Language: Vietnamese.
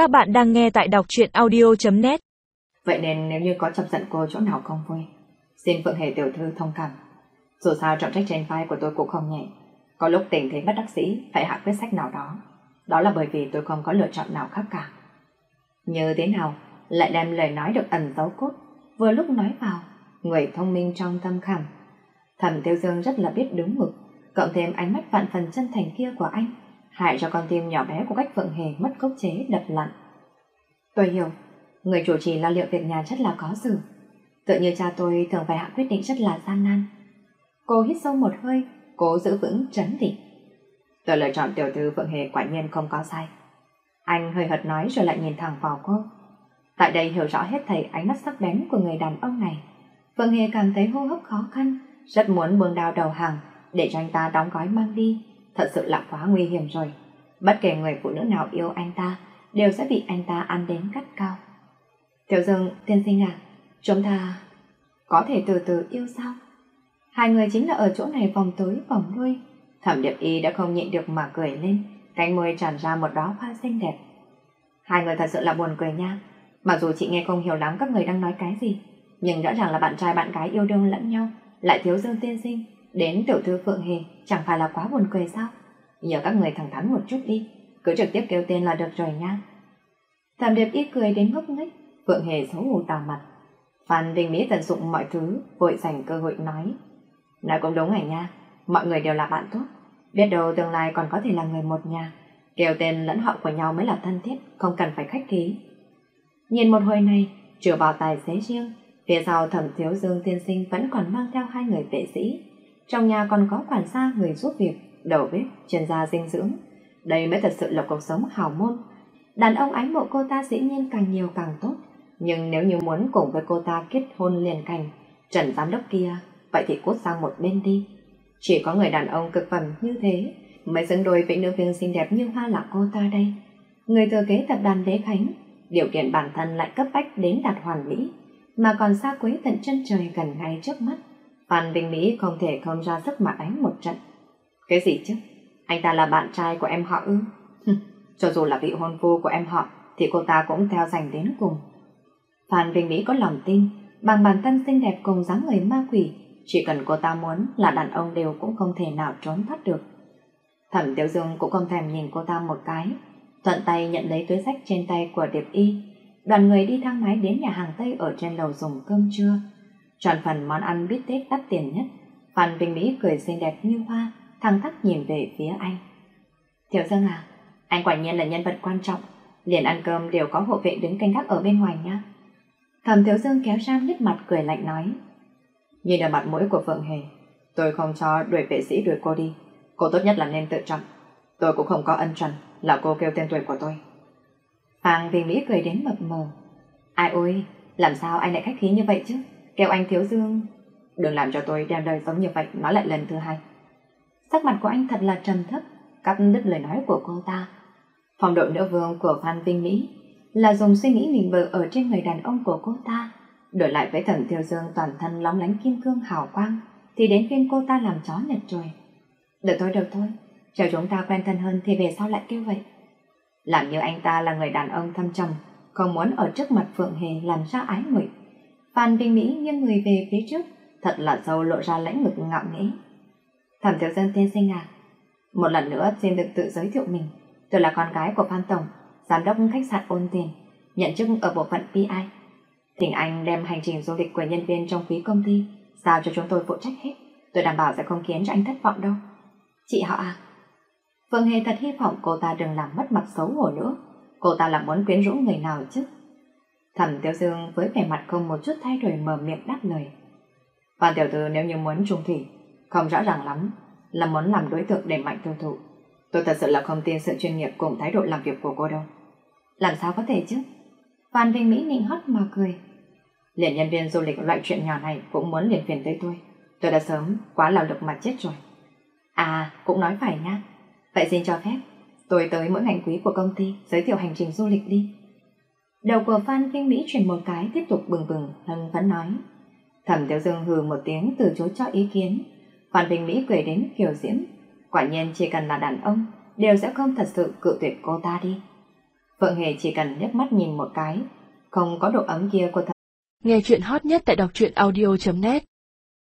Các bạn đang nghe tại đọc truyện audio.net Vậy nên nếu như có chọc giận cô chỗ nào không vui, xin Phượng Hề tiểu thư thông cảm. Dù sao trọng trách trên vai của tôi cũng không nhẹ. Có lúc tình thế bất đắc sĩ phải hạ quyết sách nào đó. Đó là bởi vì tôi không có lựa chọn nào khác cả. Như thế nào lại đem lời nói được ẩn giấu cốt, vừa lúc nói vào, người thông minh trong tâm khảm. Thẩm Tiêu Dương rất là biết đúng mực, cộng thêm ánh mắt vạn phần chân thành kia của anh, hại cho con tim nhỏ bé của cách Phượng Hề mất khống chế đập lặn. Tôi hiểu, người chủ trì lo liệu việc nhà rất là có xử. Tự như cha tôi thường phải hạ quyết định rất là gian nan. Cô hít sâu một hơi, cố giữ vững trấn định. Tôi lựa chọn tiểu thư Phượng Hề quả nhiên không có sai. Anh hơi hợt nói rồi lại nhìn thẳng vào cô. Tại đây hiểu rõ hết thầy ánh mắt sắc bén của người đàn ông này. Phượng Hề cảm thấy hô hấp khó khăn, rất muốn buông đao đầu hàng để cho anh ta đóng gói mang đi. Thật sự là quá nguy hiểm rồi. Bất kể người phụ nữ nào yêu anh ta, đều sẽ bị anh ta ăn đến cắt cao. Tiểu Dương, tiên sinh à, chúng ta có thể từ từ yêu sao? Hai người chính là ở chỗ này vòng tới vòng lui. Thẩm Điệp Y đã không nhịn được mà cười lên, cánh môi tràn ra một đóa hoa xinh đẹp. Hai người thật sự là buồn cười nha. Mặc dù chị nghe không hiểu lắm các người đang nói cái gì, nhưng rõ ràng là bạn trai bạn gái yêu đương lẫn nhau, lại thiếu Dương tiên sinh, đến tiểu thư Phượng Hề chẳng phải là quá buồn cười sao? Nhờ các người thẳng thắn một chút đi, cứ trực tiếp kêu tên là được rồi nha. Thẩm Điệp ít cười đến ngốc nghếch, Phượng Hề xấu hổ đỏ mặt. Phan Đình Mỹ tận dụng mọi thứ, vội dành cơ hội nói. Nói cũng đúng rồi nha, mọi người đều là bạn tốt. Biết đâu tương lai còn có thể là người một nhà. Kêu tên lẫn họ của nhau mới là thân thiết, không cần phải khách khí. Nhìn một hồi này, trừ bảo tài xế riêng, phía sau thẩm thiếu dương tiên sinh vẫn còn mang theo hai người vệ sĩ. Trong nhà còn có quản gia người giúp việc, đầu bếp, chuyên gia dinh dưỡng. Đây mới thật sự là cuộc sống hào môn. Đàn ông ái mộ cô ta dĩ nhiên càng nhiều càng tốt. Nhưng nếu như muốn cùng với cô ta kết hôn liền cảnh, Trần Giám Đốc kia, vậy thì cút sang một bên đi. Chỉ có người đàn ông cực phẩm như thế mới xứng đôi với nữ viên xinh đẹp như hoa là cô ta đây. Người thừa kế tập đoàn Đế Khánh, điều kiện bản thân lại cấp bách đến đạt hoàn mỹ, mà còn xa quế tận chân trời gần ngay trước mắt. Phan Vinh Mỹ không thể không ra sức mặt đánh một trận. Cái gì chứ? Anh ta là bạn trai của em họ ư? Cho dù là vị hôn phu của em họ, thì cô ta cũng theo giành đến cùng. Phan Vinh Mỹ có lòng tin, bằng bản thân xinh đẹp cùng dáng người ma quỷ, chỉ cần cô ta muốn là đàn ông đều cũng không thể nào trốn thoát được. Thẩm Tiểu Dương cũng không thèm nhìn cô ta một cái, thuận tay nhận lấy túi sách trên tay của Điệp Y. Đoàn người đi thang máy đến nhà hàng Tây ở trên lầu dùng cơm trưa. Chọn phần món ăn bít tết đắt tiền nhất. Phan Vinh Mỹ cười xinh đẹp như hoa, thăng thắc nhìn về phía anh. Tiểu Dương à, anh quả nhiên là nhân vật quan trọng, liền ăn cơm đều có hộ vệ đứng canh gác ở bên ngoài nha. thầm Tiểu Dương kéo sang nhất mặt cười lạnh nói. Nhìn ở mặt mũi của Phượng Hề, tôi không cho đuổi vệ sĩ đuổi cô đi. Cô tốt nhất là nên tự trọng. Tôi cũng không có ân trần, là cô kêu tên tuổi của tôi. phan vì Mỹ cười đến mập mờ. Ai ôi, làm sao anh lại khách khí như vậy chứ? Kêu anh Thiếu Dương. Đừng làm cho tôi đem đời giống như vậy, nói lại lần thứ hai. Sắc mặt của anh thật là trầm thấp, cắt đứt lời nói của cô ta. Phong độ nữ vương của Phan Vinh Mỹ là dùng suy nghĩ mình bờ ở trên người đàn ông của cô ta, đổi lại với thần thiếu Dương toàn thân lóng lánh kim cương hào quang, thì đến phiên cô ta làm chó nhật trời. Được thôi, được thôi, chờ chúng ta quen thân hơn thì về sau lại kêu vậy. Làm như anh ta là người đàn ông thâm trầm, không muốn ở trước mặt Phượng Hề làm ra ái muội. Phan Vinh Mỹ nghiêng người về phía trước, thật là sâu lộ ra lãnh ngực ngạo nghễ. Thẩm Tiểu Dân tiên sinh à, một lần nữa xin được tự giới thiệu mình. Tôi là con gái của Phan Tổng, giám đốc khách sạn ôn tiền, nhận chức ở bộ phận PI. Thỉnh anh đem hành trình du lịch của nhân viên trong quý công ty, giao cho chúng tôi phụ trách hết. Tôi đảm bảo sẽ không khiến cho anh thất vọng đâu. Chị họ à? Phương Hề thật hy vọng cô ta đừng làm mất mặt xấu hổ nữa. Cô ta là muốn quyến rũ người nào chứ? Thẩm Tiêu Dương với vẻ mặt không một chút thay đổi mở miệng đáp lời. Phan tiểu thư nếu như muốn trung thủy, không rõ ràng lắm, là muốn làm đối tượng để mạnh tiêu thụ. Tôi thật sự là không tin sự chuyên nghiệp cùng thái độ làm việc của cô đâu. Làm sao có thể chứ? Phan Vinh Mỹ nịnh hót mà cười. Liền nhân viên du lịch loại chuyện nhỏ này cũng muốn liền phiền tới tôi. Tôi đã sớm quá lao lực mà chết rồi. À, cũng nói phải nha. Vậy xin cho phép, tôi tới mỗi ngành quý của công ty giới thiệu hành trình du lịch đi. Đầu của Phan Vinh Mỹ chuyển một cái tiếp tục bừng bừng, hân vẫn nói. Thẩm Tiểu Dương hừ một tiếng từ chối cho ý kiến. Phan Vinh Mỹ cười đến kiều diễm. Quả nhiên chỉ cần là đàn ông, đều sẽ không thật sự cự tuyệt cô ta đi. Phượng Hề chỉ cần nhấc mắt nhìn một cái, không có độ ấm kia của thẩm. Nghe chuyện hot nhất tại đọc truyện audio.net